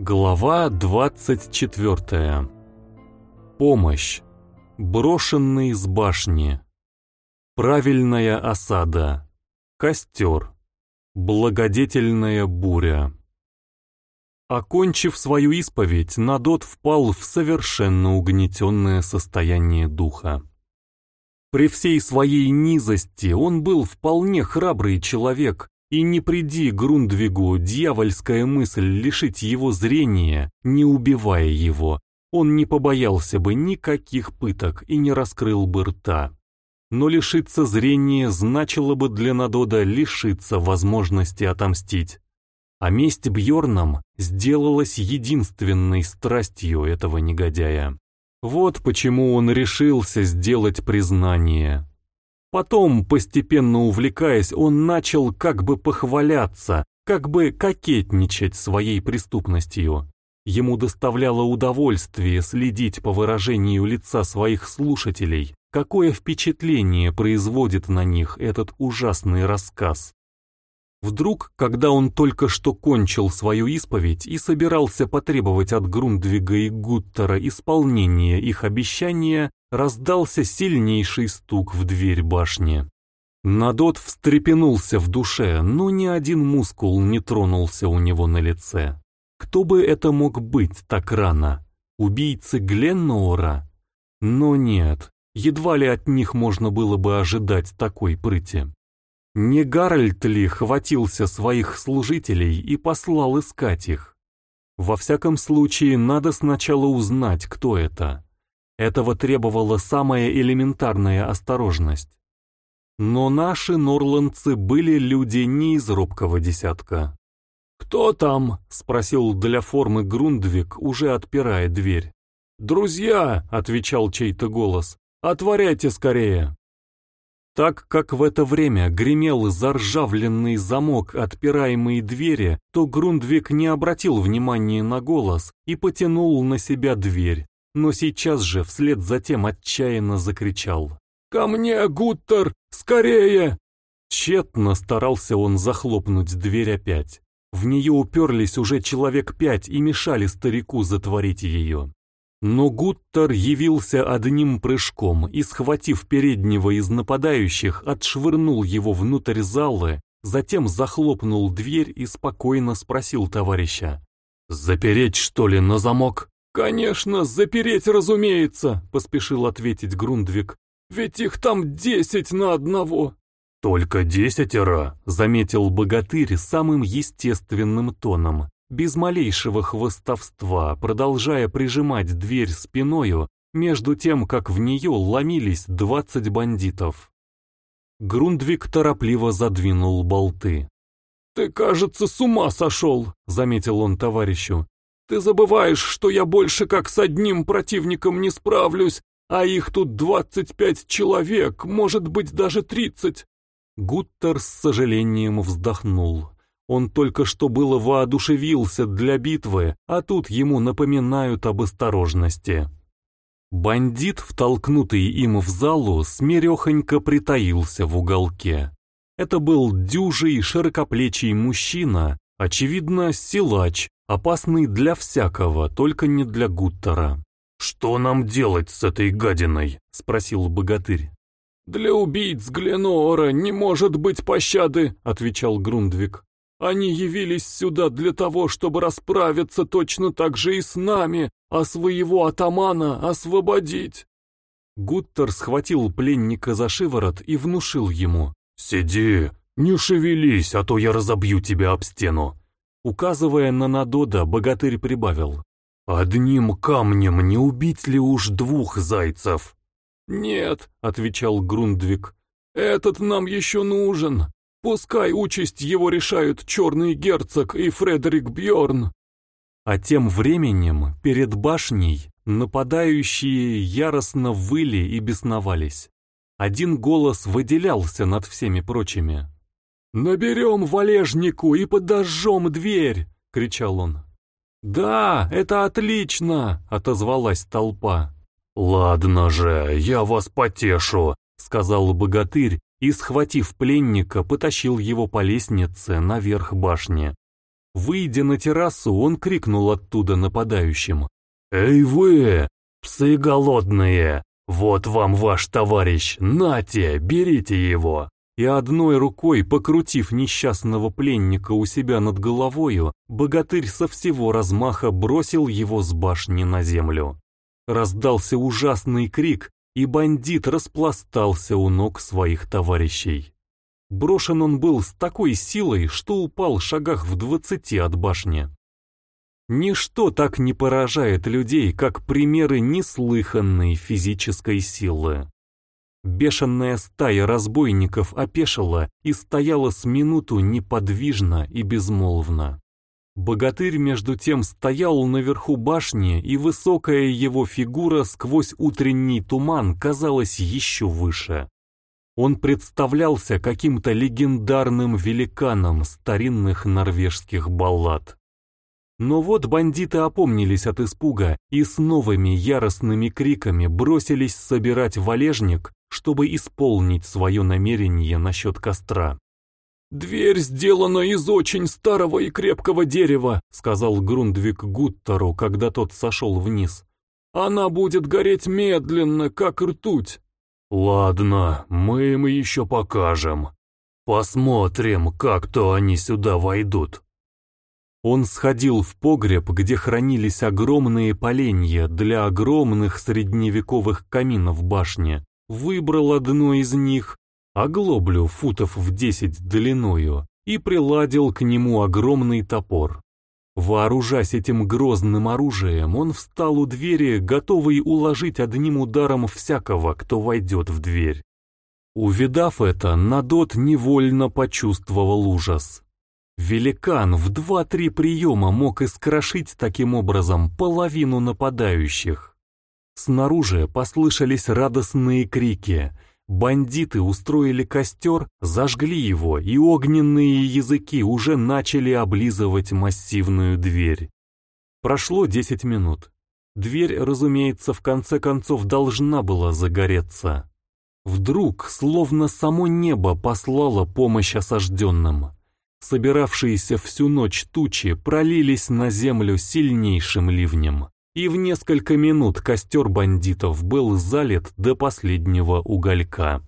Глава 24. Помощь. Брошенный с башни. Правильная осада. Костер. Благодетельная буря. Окончив свою исповедь, Надот впал в совершенно угнетенное состояние духа. При всей своей низости он был вполне храбрый человек, и не приди Грундвигу дьявольская мысль лишить его зрения, не убивая его, он не побоялся бы никаких пыток и не раскрыл бы рта. Но лишиться зрения значило бы для Надода лишиться возможности отомстить. А месть Бьорнам сделалась единственной страстью этого негодяя. Вот почему он решился сделать признание. Потом, постепенно увлекаясь, он начал как бы похваляться, как бы кокетничать своей преступностью. Ему доставляло удовольствие следить по выражению лица своих слушателей, какое впечатление производит на них этот ужасный рассказ. Вдруг, когда он только что кончил свою исповедь и собирался потребовать от Грундвига и Гуттера исполнения их обещания, раздался сильнейший стук в дверь башни. Надот встрепенулся в душе, но ни один мускул не тронулся у него на лице. Кто бы это мог быть так рано? Убийцы Гленноора? Но нет, едва ли от них можно было бы ожидать такой прыти. Не Гарольд ли хватился своих служителей и послал искать их? Во всяком случае, надо сначала узнать, кто это. Этого требовала самая элементарная осторожность. Но наши норландцы были люди не из робкого десятка. «Кто там?» — спросил для формы Грундвик, уже отпирая дверь. «Друзья!» — отвечал чей-то голос. «Отворяйте скорее!» Так как в это время гремел заржавленный замок отпираемой двери, то Грундвик не обратил внимания на голос и потянул на себя дверь, но сейчас же вслед за тем отчаянно закричал. «Ко мне, Гуттер! Скорее!» Тщетно старался он захлопнуть дверь опять. В нее уперлись уже человек пять и мешали старику затворить ее. Но Гуттер явился одним прыжком и, схватив переднего из нападающих, отшвырнул его внутрь залы, затем захлопнул дверь и спокойно спросил товарища. «Запереть, что ли, на замок?» «Конечно, запереть, разумеется», — поспешил ответить Грундвик. «Ведь их там десять на одного». «Только десятеро», — заметил богатырь самым естественным тоном, без малейшего хвостовства, продолжая прижимать дверь спиною, между тем, как в нее ломились двадцать бандитов. Грундвик торопливо задвинул болты. «Ты, кажется, с ума сошел», — заметил он товарищу. Ты забываешь, что я больше как с одним противником не справлюсь, а их тут двадцать пять человек, может быть, даже тридцать. Гуттер с сожалением вздохнул. Он только что было воодушевился для битвы, а тут ему напоминают об осторожности. Бандит, втолкнутый им в залу, смирехонько притаился в уголке. Это был дюжий, широкоплечий мужчина, очевидно, силач, опасный для всякого, только не для Гуттера. «Что нам делать с этой гадиной?» — спросил богатырь. «Для убийц Гленоора не может быть пощады», — отвечал Грундвик. «Они явились сюда для того, чтобы расправиться точно так же и с нами, а своего атамана освободить». Гуттер схватил пленника за шиворот и внушил ему. «Сиди, не шевелись, а то я разобью тебя об стену. Указывая на Надода, богатырь прибавил. «Одним камнем не убить ли уж двух зайцев?» «Нет», — отвечал Грундвик, — «этот нам еще нужен. Пускай участь его решают черный герцог и Фредерик Бьорн». А тем временем перед башней нападающие яростно выли и бесновались. Один голос выделялся над всеми прочими. «Наберем валежнику и подожжем дверь!» — кричал он. «Да, это отлично!» — отозвалась толпа. «Ладно же, я вас потешу!» — сказал богатырь и, схватив пленника, потащил его по лестнице наверх башни. Выйдя на террасу, он крикнул оттуда нападающим. «Эй вы, псы голодные! Вот вам ваш товарищ, нате, берите его!» И одной рукой, покрутив несчастного пленника у себя над головою, богатырь со всего размаха бросил его с башни на землю. Раздался ужасный крик, и бандит распластался у ног своих товарищей. Брошен он был с такой силой, что упал в шагах в двадцати от башни. Ничто так не поражает людей, как примеры неслыханной физической силы. Бешеная стая разбойников опешила и стояла с минуту неподвижно и безмолвно. Богатырь между тем стоял наверху башни, и высокая его фигура сквозь утренний туман казалась еще выше. Он представлялся каким-то легендарным великаном старинных норвежских баллад. Но вот бандиты опомнились от испуга и с новыми яростными криками бросились собирать валежник, чтобы исполнить свое намерение насчет костра. «Дверь сделана из очень старого и крепкого дерева», сказал Грундвик Гуттеру, когда тот сошел вниз. «Она будет гореть медленно, как ртуть». «Ладно, мы им еще покажем. Посмотрим, как-то они сюда войдут». Он сходил в погреб, где хранились огромные поленья для огромных средневековых каминов в башне, выбрал одно из них, оглоблю футов в десять длиною, и приладил к нему огромный топор. Вооружаясь этим грозным оружием, он встал у двери, готовый уложить одним ударом всякого, кто войдет в дверь. Увидав это, Надот невольно почувствовал ужас. Великан в два-три приема мог искрошить таким образом половину нападающих. Снаружи послышались радостные крики, Бандиты устроили костер, зажгли его, и огненные языки уже начали облизывать массивную дверь. Прошло десять минут. Дверь, разумеется, в конце концов должна была загореться. Вдруг, словно само небо послало помощь осажденным. Собиравшиеся всю ночь тучи пролились на землю сильнейшим ливнем и в несколько минут костер бандитов был залит до последнего уголька.